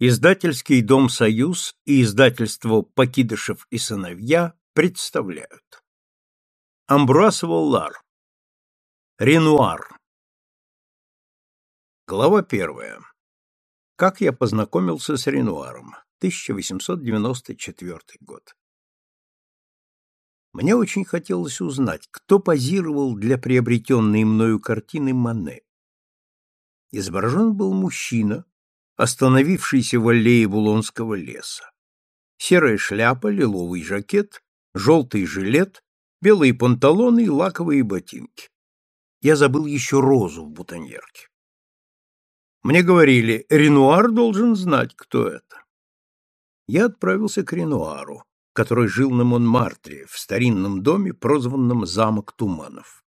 Издательский дом «Союз» и издательство «Покидышев и сыновья» представляют. Амбруас Воллар. Ренуар. Глава первая. Как я познакомился с Ренуаром. 1894 год. Мне очень хотелось узнать, кто позировал для приобретенной мною картины Мане. Изображен был мужчина, остановившийся в аллее Булонского леса. Серая шляпа, лиловый жакет, желтый жилет, белые панталоны и лаковые ботинки. Я забыл еще розу в бутоньерке. Мне говорили, Ренуар должен знать, кто это. Я отправился к Ренуару, который жил на Монмартре, в старинном доме, прозванном «Замок Туманов».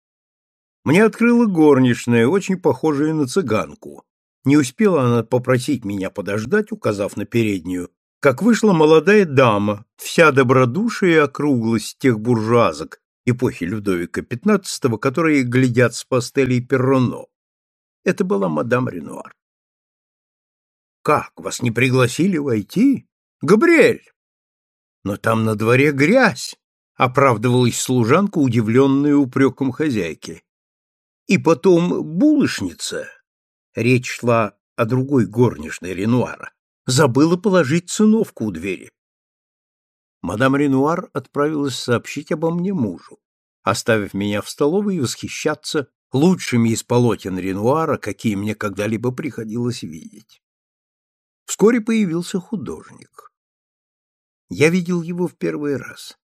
Мне открыла горничная, очень похожая на цыганку, не успела она попросить меня подождать, указав на переднюю, как вышла молодая дама, вся добродушие и округлость тех буржуазок эпохи Людовика XV, которые глядят с пастелей Перроно. Это была мадам Ренуар. «Как, вас не пригласили войти? Габриэль!» «Но там на дворе грязь!» — оправдывалась служанка, удивленная упреком хозяйки. «И потом булочница, Речь шла о другой горничной Ренуара. Забыла положить циновку у двери. Мадам Ренуар отправилась сообщить обо мне мужу, оставив меня в столовой и восхищаться лучшими из полотен Ренуара, какие мне когда-либо приходилось видеть. Вскоре появился художник. Я видел его в первый раз.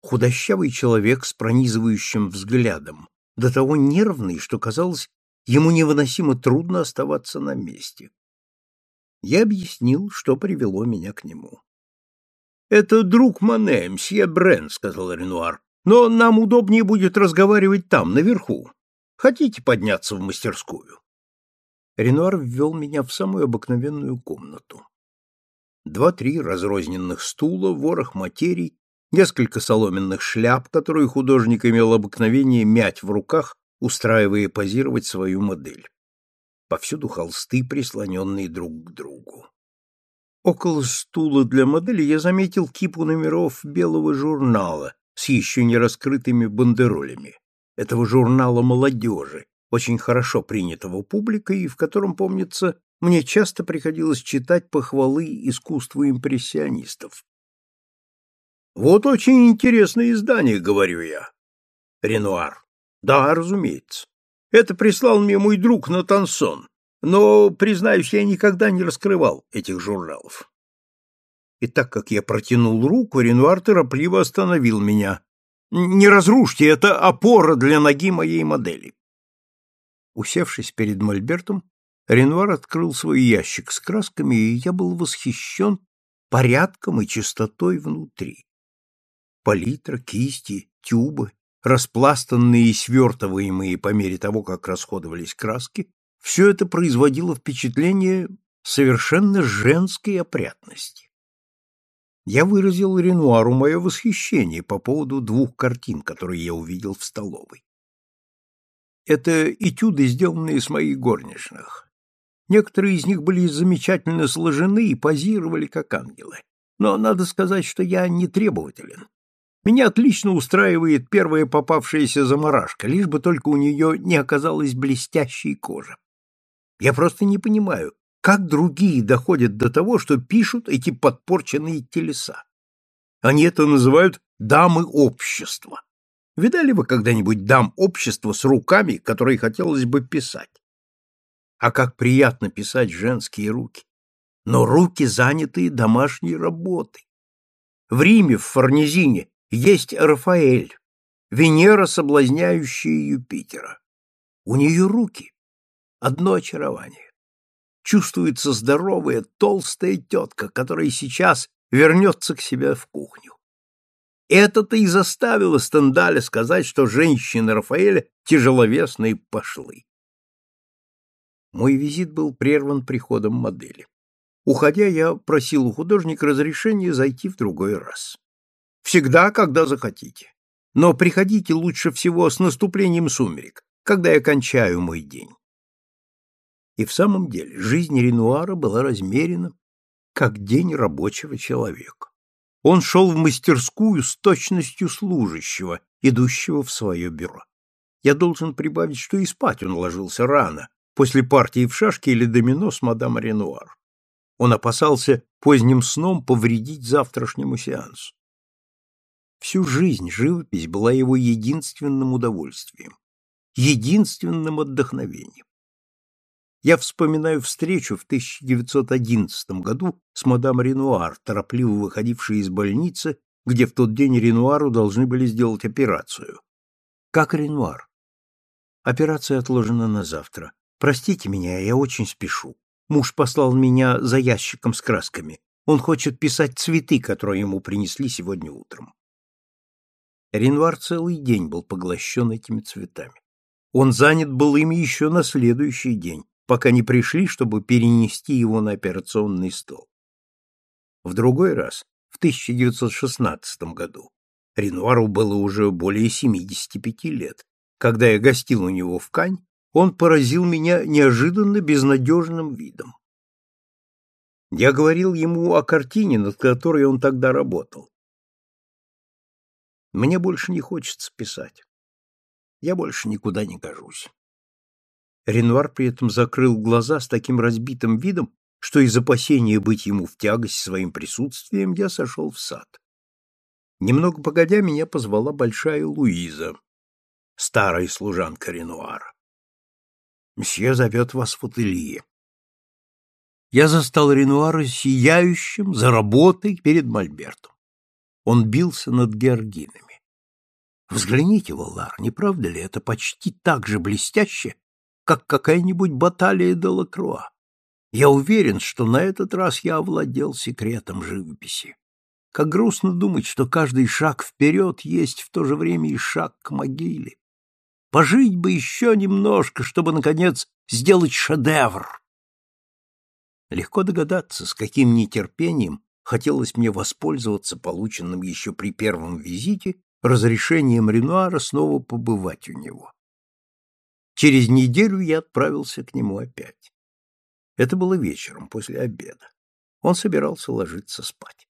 Худощавый человек с пронизывающим взглядом, до того нервный, что казалось, Ему невыносимо трудно оставаться на месте. Я объяснил, что привело меня к нему. «Это друг Мане, мсье Брен», — сказал Ренуар. «Но нам удобнее будет разговаривать там, наверху. Хотите подняться в мастерскую?» Ренуар ввел меня в самую обыкновенную комнату. Два-три разрозненных стула, ворох материй, несколько соломенных шляп, которые художник имел обыкновение мять в руках устраивая позировать свою модель. Повсюду холсты, прислоненные друг к другу. Около стула для модели я заметил кипу номеров белого журнала с еще не раскрытыми бандеролями. Этого журнала молодежи, очень хорошо принятого публикой, и в котором, помнится, мне часто приходилось читать похвалы искусству импрессионистов. «Вот очень интересное издание», — говорю я. Ренуар. Да, разумеется. Это прислал мне мой друг Натансон, но, признаюсь, я никогда не раскрывал этих журналов. И так как я протянул руку, Ренуар торопливо остановил меня. «Не разрушьте, это опора для ноги моей модели». Усевшись перед Мольбертом, Ренуар открыл свой ящик с красками, и я был восхищен порядком и чистотой внутри. Палитра, кисти, тюбы, распластанные и свертываемые по мере того, как расходовались краски, все это производило впечатление совершенно женской опрятности. Я выразил Ренуару мое восхищение по поводу двух картин, которые я увидел в столовой. Это этюды, сделанные с моих горничных. Некоторые из них были замечательно сложены и позировали как ангелы. Но надо сказать, что я не требователен. Меня отлично устраивает первая попавшаяся заморашка, лишь бы только у нее не оказалась блестящей кожи. Я просто не понимаю, как другие доходят до того, что пишут эти подпорченные телеса. Они это называют «дамы общества». Видали вы когда-нибудь дам общества с руками, которые хотелось бы писать? А как приятно писать женские руки. Но руки занятые домашней работой. В Риме, в Форнезине, есть Рафаэль, Венера, соблазняющая Юпитера. У нее руки. Одно очарование. Чувствуется здоровая, толстая тетка, которая сейчас вернется к себе в кухню. Это-то и заставило Стендаля сказать, что женщины Рафаэля тяжеловесные пошлы. Мой визит был прерван приходом модели. Уходя, я просил у художника разрешения зайти в другой раз. Всегда, когда захотите. Но приходите лучше всего с наступлением сумерек, когда я кончаю мой день. И в самом деле жизнь Ренуара была размерена как день рабочего человека. Он шел в мастерскую с точностью служащего, идущего в свое бюро. Я должен прибавить, что и спать он ложился рано, после партии в шашки или домино с мадам Ренуар. Он опасался поздним сном повредить завтрашнему сеансу. Всю жизнь живопись была его единственным удовольствием, единственным отдохновением. Я вспоминаю встречу в 1911 году с мадам Ренуар, торопливо выходившей из больницы, где в тот день Ренуару должны были сделать операцию. Как Ренуар? Операция отложена на завтра. Простите меня, я очень спешу. Муж послал меня за ящиком с красками. Он хочет писать цветы, которые ему принесли сегодня утром. Ренуар целый день был поглощен этими цветами. Он занят был ими еще на следующий день, пока не пришли, чтобы перенести его на операционный стол. В другой раз, в 1916 году, Ренуару было уже более 75 лет. Когда я гостил у него в Кань, он поразил меня неожиданно безнадежным видом. Я говорил ему о картине, над которой он тогда работал. Мне больше не хочется писать. Я больше никуда не гожусь. Ренуар при этом закрыл глаза с таким разбитым видом, что из опасения быть ему в тягость своим присутствием я сошел в сад. Немного погодя меня позвала большая Луиза, старая служанка Ренуара. «Мсье зовет вас в ателье». Я застал Ренуара сияющим за работой перед Мольбертом. Он бился над георгинами. Взгляните, Валар, не правда ли это почти так же блестяще, как какая-нибудь баталия де Лакруа. Я уверен, что на этот раз я овладел секретом живописи. Как грустно думать, что каждый шаг вперед есть в то же время и шаг к могиле. Пожить бы еще немножко, чтобы, наконец, сделать шедевр. Легко догадаться, с каким нетерпением хотелось мне воспользоваться полученным еще при первом визите разрешением Ренуара снова побывать у него. Через неделю я отправился к нему опять. Это было вечером, после обеда. Он собирался ложиться спать.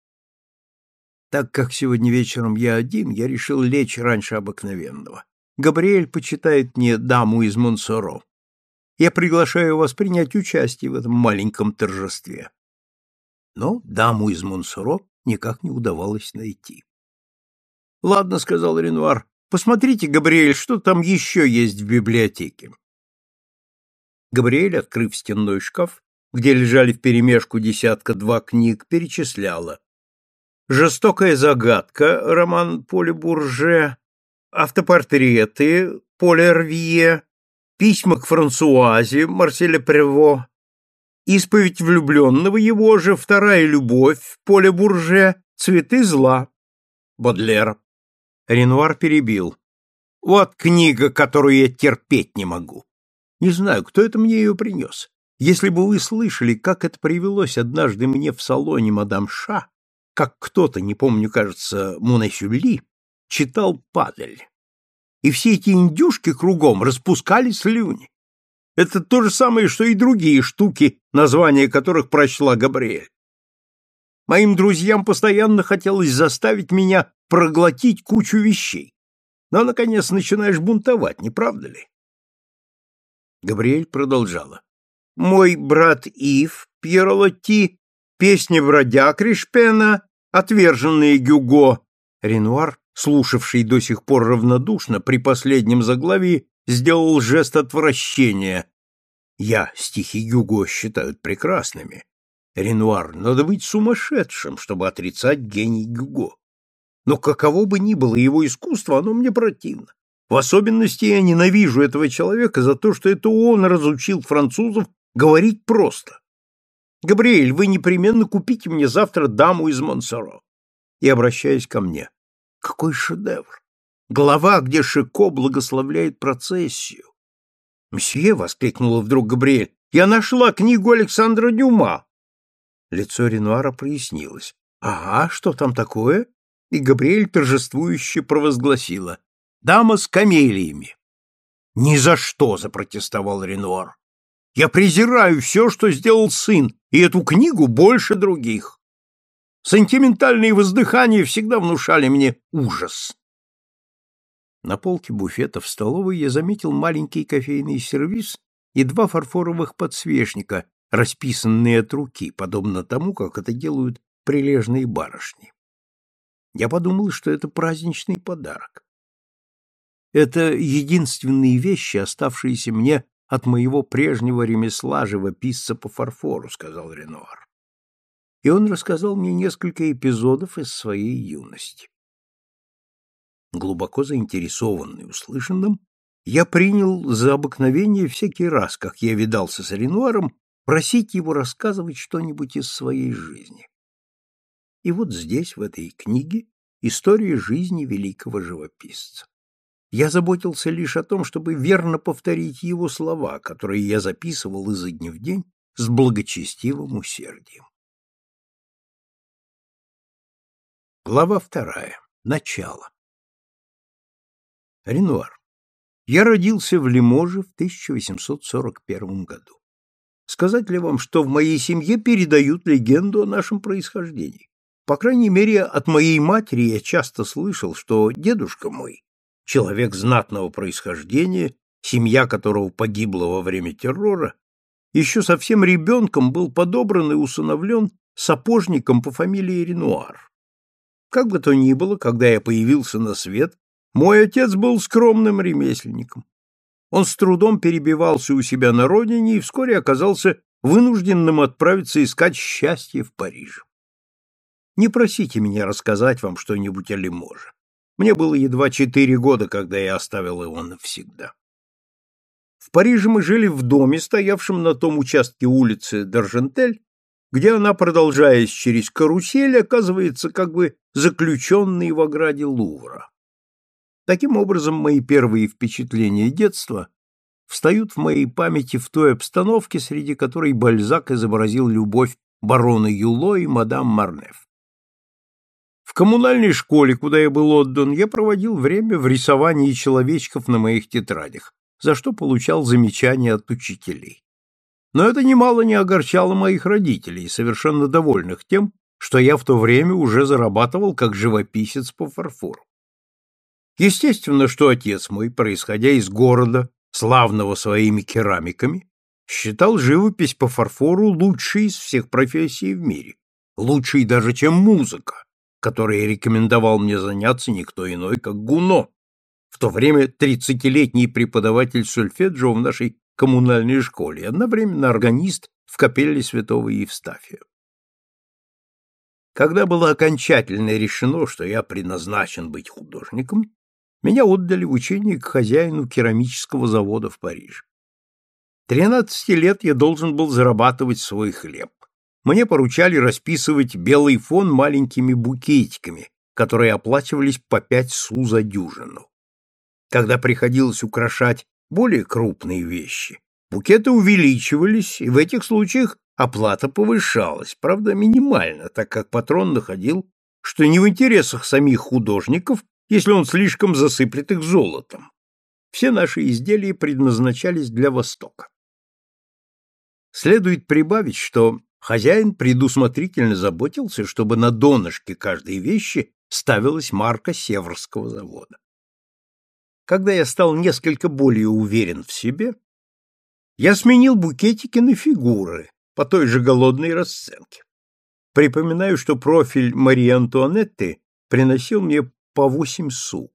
Так как сегодня вечером я один, я решил лечь раньше обыкновенного. Габриэль почитает мне даму из Монсоро. Я приглашаю вас принять участие в этом маленьком торжестве. Но даму из Монсоро никак не удавалось найти. — Ладно, — сказал Ренуар, Посмотрите, Габриэль, что там еще есть в библиотеке. Габриэль, открыв стенной шкаф, где лежали вперемешку десятка-два книг, перечисляла. «Жестокая загадка», роман Поля Бурже, автопортреты, Поля Рвье, письма к Франсуазе, Марселя Прево, исповедь влюбленного его же, вторая любовь, Поля Бурже, цветы зла, Бодлер. Ренуар перебил. «Вот книга, которую я терпеть не могу. Не знаю, кто это мне ее принес. Если бы вы слышали, как это привелось однажды мне в салоне мадам Ша, как кто-то, не помню, кажется, Мунесюли, читал падаль. И все эти индюшки кругом распускали слюни. Это то же самое, что и другие штуки, названия которых прочла Габриэль. Моим друзьям постоянно хотелось заставить меня проглотить кучу вещей. Но, наконец, начинаешь бунтовать, не правда ли? Габриэль продолжала. Мой брат Ив, Пьеролотти, песни бродяг Ришпена, отверженные Гюго. Ренуар, слушавший до сих пор равнодушно, при последнем заглавии сделал жест отвращения. Я стихи Гюго считают прекрасными. Ренуар, надо быть сумасшедшим, чтобы отрицать гений Гюго. Но каково бы ни было его искусство, оно мне противно. В особенности я ненавижу этого человека за то, что это он разучил французов говорить просто. Габриэль, вы непременно купите мне завтра даму из Монсоро. И обращаясь ко мне. Какой шедевр! Глава, где Шико благословляет процессию. «Мсье!» — воскликнула вдруг Габриэль. «Я нашла книгу Александра Дюма!» Лицо Ренуара прояснилось. «Ага, что там такое?» и Габриэль торжествующе провозгласила — Дама с камелиями. — Ни за что! — запротестовал Ренуар. Я презираю все, что сделал сын, и эту книгу больше других. Сентиментальные воздыхания всегда внушали мне ужас. На полке буфета в столовой я заметил маленький кофейный сервиз и два фарфоровых подсвечника, расписанные от руки, подобно тому, как это делают прилежные барышни. Я подумал, что это праздничный подарок. Это единственные вещи, оставшиеся мне от моего прежнего ремесла живописца по фарфору, сказал Ренуар. И он рассказал мне несколько эпизодов из своей юности. Глубоко заинтересованный услышанным, я принял за обыкновение всякий раз, как я видался с Ренуаром, просить его рассказывать что-нибудь из своей жизни. И вот здесь, в этой книге, история жизни великого живописца. Я заботился лишь о том, чтобы верно повторить его слова, которые я записывал изо дня в день с благочестивым усердием. Глава вторая. Начало. Ренуар. Я родился в Лиможе в 1841 году. Сказать ли вам, что в моей семье передают легенду о нашем происхождении? По крайней мере, от моей матери я часто слышал, что дедушка мой человек знатного происхождения, семья которого погибла во время террора, еще совсем ребенком был подобран и усыновлен сапожником по фамилии Ренуар. Как бы то ни было, когда я появился на свет, мой отец был скромным ремесленником. Он с трудом перебивался у себя на родине и вскоре оказался вынужденным отправиться искать счастье в Париже. Не просите меня рассказать вам что-нибудь о Лиможе. Мне было едва четыре года, когда я оставил его навсегда. В Париже мы жили в доме, стоявшем на том участке улицы Д'Аржентель, где она, продолжаясь через карусель, оказывается как бы заключенной в ограде Лувра. Таким образом, мои первые впечатления детства встают в моей памяти в той обстановке, среди которой Бальзак изобразил любовь барона Юло и мадам Марнеф. В коммунальной школе, куда я был отдан, я проводил время в рисовании человечков на моих тетрадях, за что получал замечания от учителей. Но это немало не огорчало моих родителей, совершенно довольных тем, что я в то время уже зарабатывал как живописец по фарфору. Естественно, что отец мой, происходя из города, славного своими керамиками, считал живопись по фарфору лучшей из всех профессий в мире, лучшей даже, чем музыка которой рекомендовал мне заняться никто иной, как Гуно, в то время тридцатилетний преподаватель сольфеджио в нашей коммунальной школе, одновременно органист в капелле святого Евстафия. Когда было окончательно решено, что я предназначен быть художником, меня отдали в учение к хозяину керамического завода в Париже. Тринадцати лет я должен был зарабатывать свой хлеб мне поручали расписывать белый фон маленькими букетиками, которые оплачивались по пять су за дюжину. Когда приходилось украшать более крупные вещи, букеты увеличивались, и в этих случаях оплата повышалась, правда, минимально, так как патрон находил, что не в интересах самих художников, если он слишком засыплет их золотом. Все наши изделия предназначались для Востока. Следует прибавить, что Хозяин предусмотрительно заботился, чтобы на донышке каждой вещи ставилась марка Северского завода. Когда я стал несколько более уверен в себе, я сменил букетики на фигуры по той же голодной расценке. Припоминаю, что профиль Марии Антуанетты приносил мне по восемь су.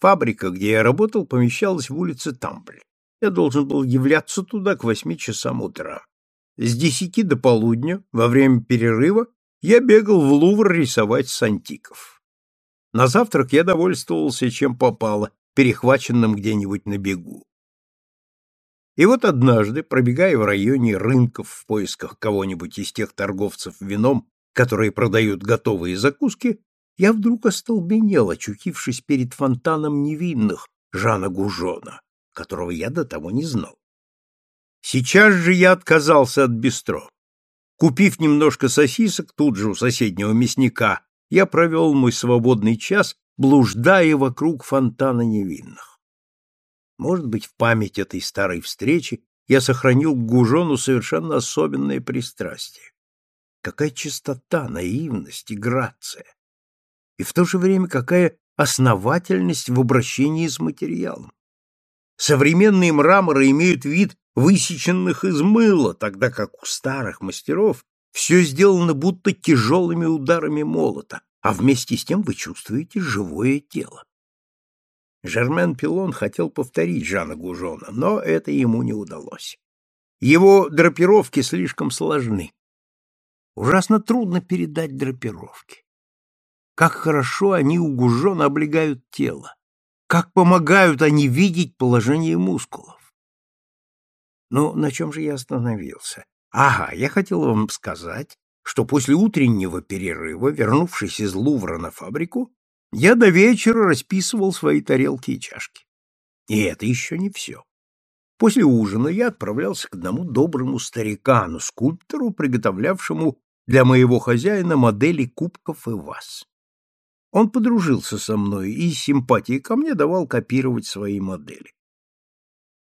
Фабрика, где я работал, помещалась в улице Тампль. Я должен был являться туда к восьми часам утра. С десяти до полудня, во время перерыва, я бегал в Лувр рисовать сантиков. На завтрак я довольствовался чем попало, перехваченным где-нибудь на бегу. И вот однажды, пробегая в районе рынков в поисках кого-нибудь из тех торговцев вином, которые продают готовые закуски, я вдруг остолбенел, очутившись перед фонтаном невинных Жана Гужона, которого я до того не знал. Сейчас же я отказался от бистро. Купив немножко сосисок тут же у соседнего мясника, я провел мой свободный час, блуждая вокруг фонтана невинных. Может быть, в память этой старой встречи я сохранил к Гужону совершенно особенное пристрастие. Какая чистота, наивность и грация! И в то же время какая основательность в обращении с материалом. Современные мраморы имеют вид высеченных из мыла, тогда как у старых мастеров все сделано будто тяжелыми ударами молота, а вместе с тем вы чувствуете живое тело. Жермен Пилон хотел повторить Жана Гужона, но это ему не удалось. Его драпировки слишком сложны. Ужасно трудно передать драпировки. Как хорошо они у Гужона облегают тело. Как помогают они видеть положение мускулов. Ну, на чем же я остановился? Ага, я хотел вам сказать, что после утреннего перерыва, вернувшись из Лувра на фабрику, я до вечера расписывал свои тарелки и чашки. И это еще не все. После ужина я отправлялся к одному доброму старикану, скульптору, приготовлявшему для моего хозяина модели кубков и ваз. Он подружился со мной и из симпатии ко мне давал копировать свои модели.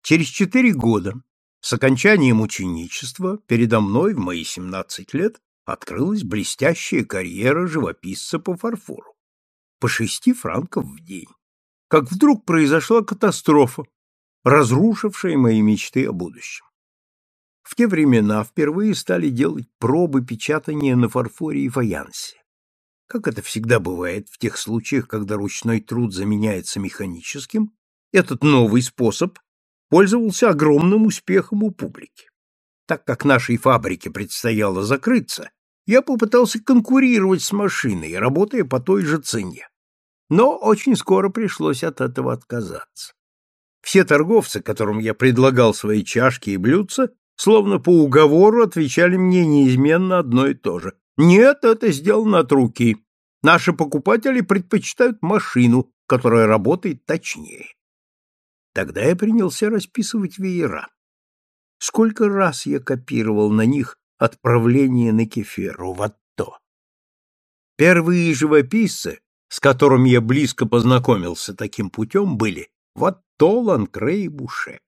Через четыре года с окончанием ученичества передо мной в мои 17 лет открылась блестящая карьера живописца по фарфору. По шести франков в день. Как вдруг произошла катастрофа, разрушившая мои мечты о будущем. В те времена впервые стали делать пробы печатания на фарфоре и фаянсе. Как это всегда бывает в тех случаях, когда ручной труд заменяется механическим, этот новый способ пользовался огромным успехом у публики. Так как нашей фабрике предстояло закрыться, я попытался конкурировать с машиной, работая по той же цене. Но очень скоро пришлось от этого отказаться. Все торговцы, которым я предлагал свои чашки и блюдца, словно по уговору отвечали мне неизменно одно и то же. Нет, это сделано от руки. Наши покупатели предпочитают машину, которая работает точнее. Тогда я принялся расписывать веера. Сколько раз я копировал на них отправление на Кеферу, в Атто. Первые живописцы, с которыми я близко познакомился таким путем, были Ватто, Ланкре и Буше.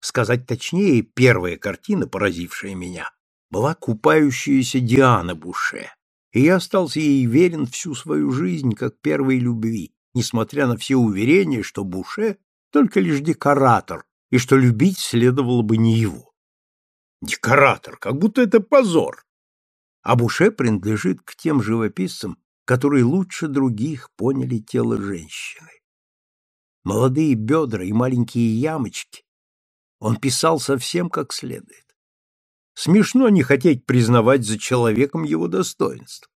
Сказать точнее, первая картина, поразившая меня, была купающаяся Диана Буше, и я остался ей верен всю свою жизнь как первой любви, несмотря на все уверения, что Буше только лишь декоратор, и что любить следовало бы не его. Декоратор, как будто это позор. А Буше принадлежит к тем живописцам, которые лучше других поняли тело женщины. Молодые бедра и маленькие ямочки он писал совсем как следует. Смешно не хотеть признавать за человеком его достоинств.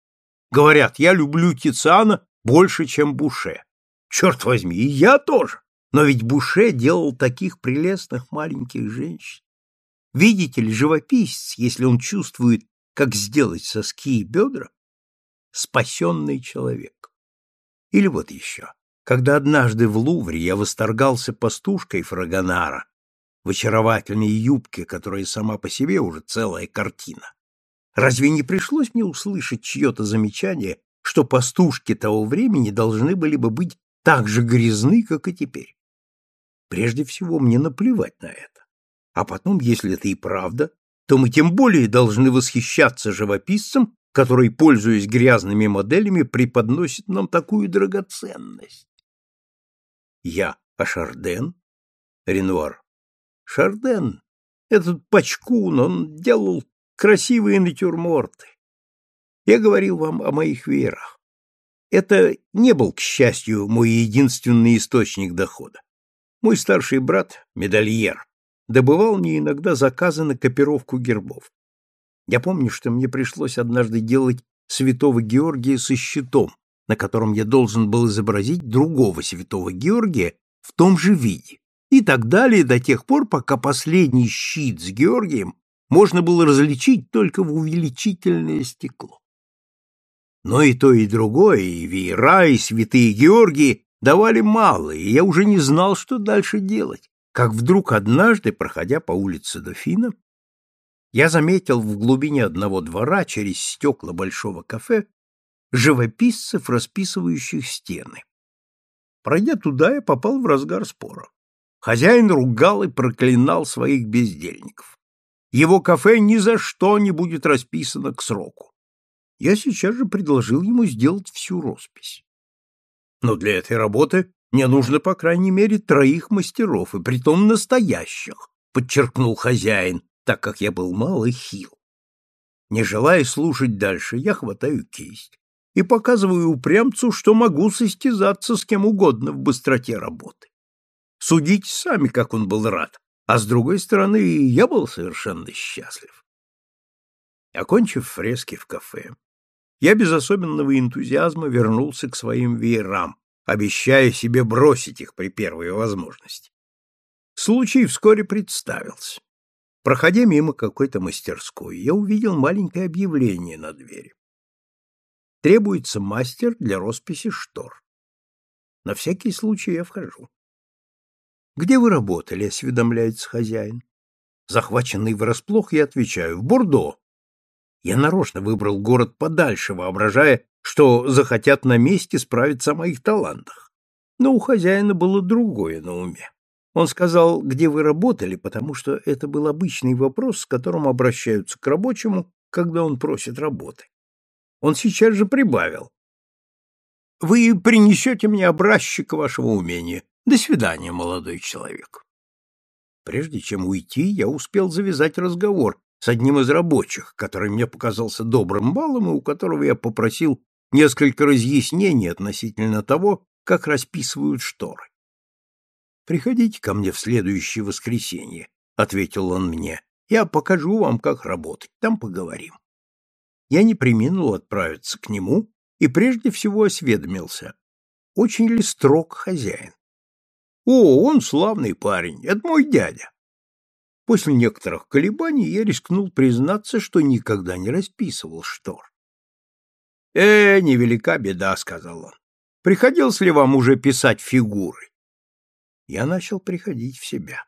Говорят, я люблю Тициана больше, чем Буше. Черт возьми, и я тоже. Но ведь Буше делал таких прелестных маленьких женщин. Видите ли, живописец, если он чувствует, как сделать соски и бедра, спасенный человек. Или вот еще. Когда однажды в Лувре я восторгался пастушкой Фрагонара в очаровательной юбке, которая сама по себе уже целая картина, разве не пришлось мне услышать чье-то замечание, что пастушки того времени должны были бы быть так же грязны, как и теперь? Прежде всего, мне наплевать на это. А потом, если это и правда, то мы тем более должны восхищаться живописцем, который, пользуясь грязными моделями, преподносит нам такую драгоценность. Я, а Шарден? Ренуар. Шарден, этот пачкун, он делал красивые натюрморты. Я говорил вам о моих веерах. Это не был, к счастью, мой единственный источник дохода. Мой старший брат, медальер, добывал мне иногда заказы на копировку гербов. Я помню, что мне пришлось однажды делать святого Георгия со щитом, на котором я должен был изобразить другого святого Георгия в том же виде, и так далее до тех пор, пока последний щит с Георгием можно было различить только в увеличительное стекло. Но и то, и другое, и веера, и святые Георгии давали мало, и я уже не знал, что дальше делать, как вдруг однажды, проходя по улице Дофина, я заметил в глубине одного двора через стекла большого кафе живописцев, расписывающих стены. Пройдя туда, я попал в разгар спора. Хозяин ругал и проклинал своих бездельников. Его кафе ни за что не будет расписано к сроку. Я сейчас же предложил ему сделать всю роспись. Но для этой работы мне нужно, по крайней мере, троих мастеров, и притом настоящих, подчеркнул хозяин, так как я был мал и хил. Не желая слушать дальше, я хватаю кисть и показываю упрямцу, что могу состязаться с кем угодно в быстроте работы. Судите сами, как он был рад, а с другой стороны, я был совершенно счастлив. Окончив фрески в кафе, я без особенного энтузиазма вернулся к своим веерам, обещая себе бросить их при первой возможности. Случай вскоре представился. Проходя мимо какой-то мастерской, я увидел маленькое объявление на двери. Требуется мастер для росписи штор. На всякий случай я вхожу. «Где вы работали?» — осведомляется хозяин. Захваченный врасплох, я отвечаю. «В Бордо». Я нарочно выбрал город подальше, воображая, что захотят на месте справиться о моих талантах. Но у хозяина было другое на уме. Он сказал, где вы работали, потому что это был обычный вопрос, с которым обращаются к рабочему, когда он просит работы. Он сейчас же прибавил. Вы принесете мне образчик вашего умения. До свидания, молодой человек. Прежде чем уйти, я успел завязать разговор с одним из рабочих, который мне показался добрым балом и у которого я попросил несколько разъяснений относительно того, как расписывают шторы. «Приходите ко мне в следующее воскресенье», — ответил он мне. «Я покажу вам, как работать, там поговорим». Я не преминул отправиться к нему и прежде всего осведомился, очень ли строг хозяин. «О, он славный парень, это мой дядя. После некоторых колебаний я рискнул признаться, что никогда не расписывал штор. «Э, невелика беда», — сказал он. «Приходилось ли вам уже писать фигуры?» Я начал приходить в себя.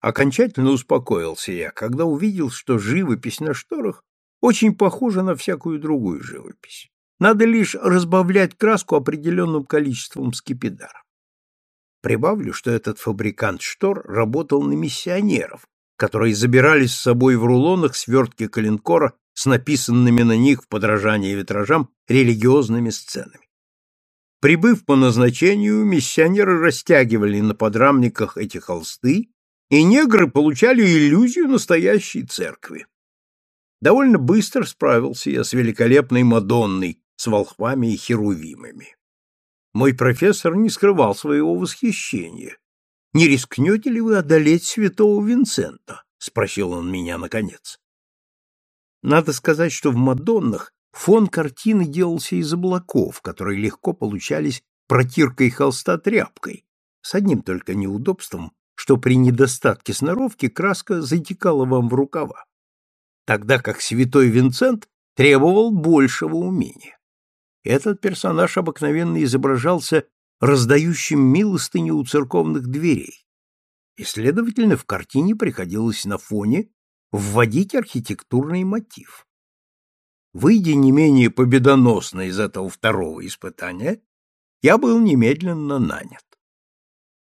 Окончательно успокоился я, когда увидел, что живопись на шторах очень похожа на всякую другую живопись. Надо лишь разбавлять краску определенным количеством скипидара. Прибавлю, что этот фабрикант штор работал на миссионеров, которые забирали с собой в рулонах свертки коленкора с написанными на них в подражании витражам религиозными сценами. Прибыв по назначению, миссионеры растягивали на подрамниках эти холсты, и негры получали иллюзию настоящей церкви. Довольно быстро справился я с великолепной Мадонной с волхвами и херувимами. Мой профессор не скрывал своего восхищения. «Не рискнете ли вы одолеть святого Винсента?» — спросил он меня наконец. Надо сказать, что в «Мадоннах» фон картины делался из облаков, которые легко получались протиркой холста тряпкой, с одним только неудобством, что при недостатке сноровки краска затекала вам в рукава, тогда как святой Винсент требовал большего умения. Этот персонаж обыкновенно изображался раздающим милостыню у церковных дверей, и, следовательно, в картине приходилось на фоне вводить архитектурный мотив. Выйдя не менее победоносно из этого второго испытания, я был немедленно нанят.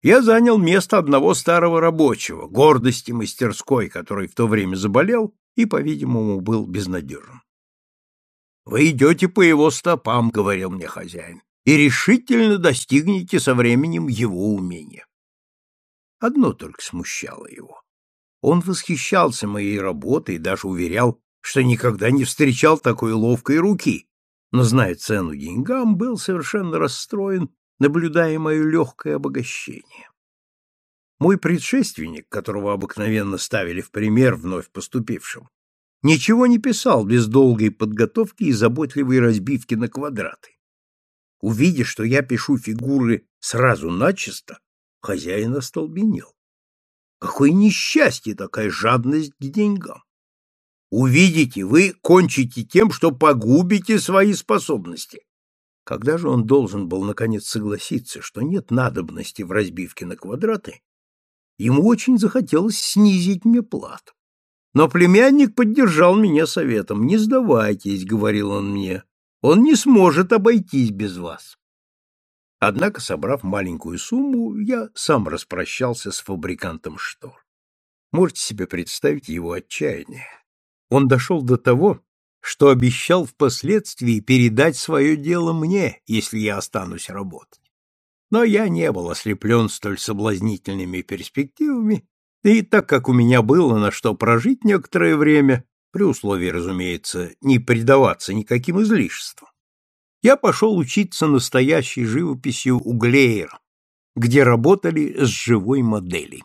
Я занял место одного старого рабочего, гордости мастерской, который в то время заболел и, по-видимому, был безнадежен. Вы идете по его стопам, говорил мне хозяин, и решительно достигнете со временем его умения. Одно только смущало его. Он восхищался моей работой и даже уверял, что никогда не встречал такой ловкой руки, но, зная цену деньгам, был совершенно расстроен, наблюдая мое легкое обогащение. Мой предшественник, которого обыкновенно ставили в пример вновь поступившим, ничего не писал без долгой подготовки и заботливой разбивки на квадраты. Увидя, что я пишу фигуры сразу начисто, хозяин остолбенел. Какое несчастье такая жадность к деньгам! Увидите, вы кончите тем, что погубите свои способности. Когда же он должен был наконец согласиться, что нет надобности в разбивке на квадраты, ему очень захотелось снизить мне плату. Но племянник поддержал меня советом. «Не сдавайтесь», — говорил он мне, — «он не сможет обойтись без вас». Однако, собрав маленькую сумму, я сам распрощался с фабрикантом штор. Можете себе представить его отчаяние. Он дошел до того, что обещал впоследствии передать свое дело мне, если я останусь работать. Но я не был ослеплен столь соблазнительными перспективами, и так как у меня было на что прожить некоторое время, при условии, разумеется, не предаваться никаким излишествам, я пошел учиться настоящей живописью у Глейера, где работали с живой моделью.